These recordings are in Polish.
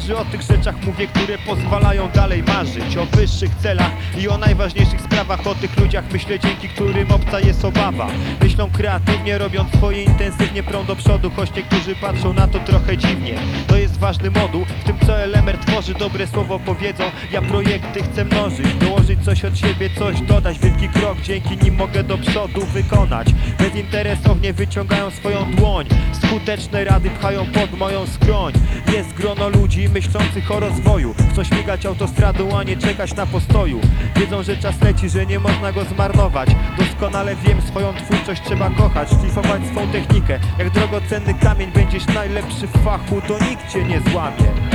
marzy O tych rzeczach mówię, które pozwalają dalej marzyć. O wyższych celach i o najważniejszych sprawach. O tych ludziach myślę, dzięki którym obca jest obawa. Myślą kreatywnie, robiąc swoje intensywnie Prą do przodu, choć niektórzy patrzą na to trochę dziwnie. To jest ważny moduł, w tym co Elemer tworzy. Dobre słowo powiedzą, ja projekty chcę mnożyć. Dołożyć coś od siebie, coś dodać. Wielki krok, dzięki nim mogę do przodu wykonać. Bezinteresownie wyciągają swoją dłoń. Skuteczne rady pchają pod moją skroń. Jest grono ludzi myślących o rozwoju. Chcą śmigać autostradą, a nie czekać na postoju. Wiedzą, że czas leci, że nie można go zmarnować. Doskonale wiem, swoją twórczość trzeba kochać. Szlifować swą technikę. Jak drogocenny kamień Będziesz najlepszy w fachu, to nikt cię nie złamie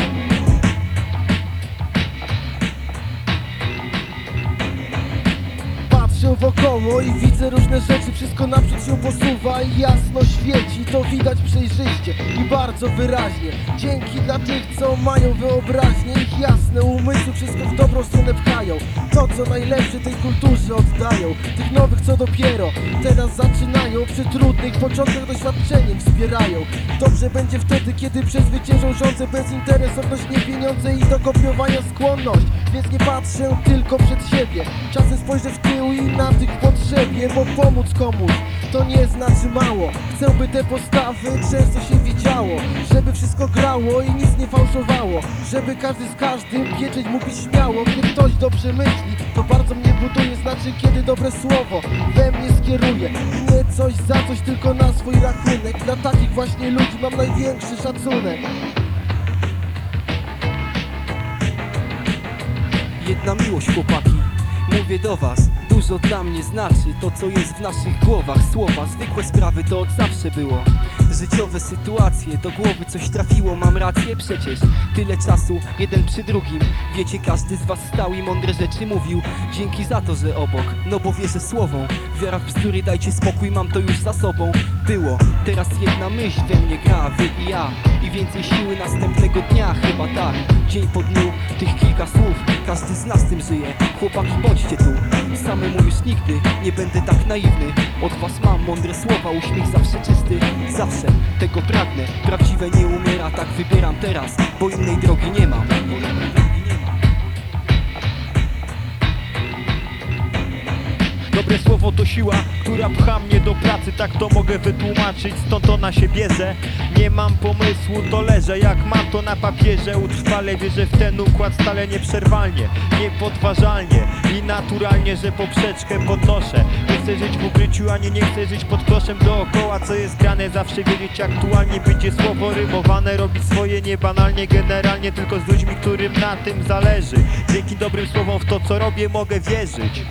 Patrzę wokoło i widzę różne rzeczy. Wszystko naprzód się posuwa i jasno świeci. To widać przejrzyście i bardzo wyraźnie. Dzięki dla tych, co mają wyobraźnię jasne umysły wszystko w dobrą stronę pchają. To, co najlepsze tej kulturze oddają. Tych nowych, co dopiero teraz zaczynają. Przy trudnych początkach doświadczeniem wspierają. Dobrze będzie wtedy, kiedy przezwyciężą rządzę Bezinteresowność, nie pieniądze i do kopiowania skłonność. Więc nie patrzę tylko przed siebie. Czasem spojrzę w tył i na tych potrzebie Bo pomóc komuś to nie znaczy mało. Chcę by te postawy często się widziało Żeby wszystko grało i nic nie fałszowało Żeby każdy z każdym pieczeć mógł śmiało Gdy ktoś dobrze myśli. To bardzo mnie buduje Znaczy kiedy dobre słowo we mnie skieruje. Nie coś za coś tylko na swój rachunek. Dla takich właśnie ludzi mam największy szacunek. Jedna miłość chłopaki. Mówię do was, dużo dla mnie znaczy To co jest w naszych głowach. Słowa, zwykłe sprawy to od zawsze było. Życiowe sytuacje, do głowy coś trafiło Mam rację przecież, tyle czasu Jeden przy drugim, wiecie każdy z was stał I mądre rzeczy mówił. Dzięki za to, że obok, no bo wierzę słową Wiara w bzdury, dajcie spokój, mam to już za sobą. Było, teraz jedna myśl we mnie gra Wy i ja, i więcej siły następnego dnia Chyba tak, dzień po dniu, tych kilka słów. Każdy z nas tym żyje, chłopaki bądźcie tu Już nigdy nie będę tak naiwny. Od was mam mądre słowa, uśmiech zawsze czysty. Zawsze tego pragnę, prawdziwe nie umiera Tak wybieram teraz, nie Bo innej drogi nie mam. Dobre słowo to siła, która pcha mnie do pracy. Tak to mogę wytłumaczyć, stąd ona się bierze Nie mam pomysłu, to leżę Jak mam to na papierze. Utrwale wierzę w ten układ stale nieprzerwalnie Niepodważalnie i naturalnie, że poprzeczkę podnoszę. Nie chcę żyć w ukryciu, ani nie chcę żyć pod koszem dookoła Co jest grane, zawsze wiedzieć aktualnie Będzie słowo rymowane, robić swoje niebanalnie Generalnie tylko z ludźmi, którym na tym zależy. Dzięki dobrym słowom w to co robię mogę wierzyć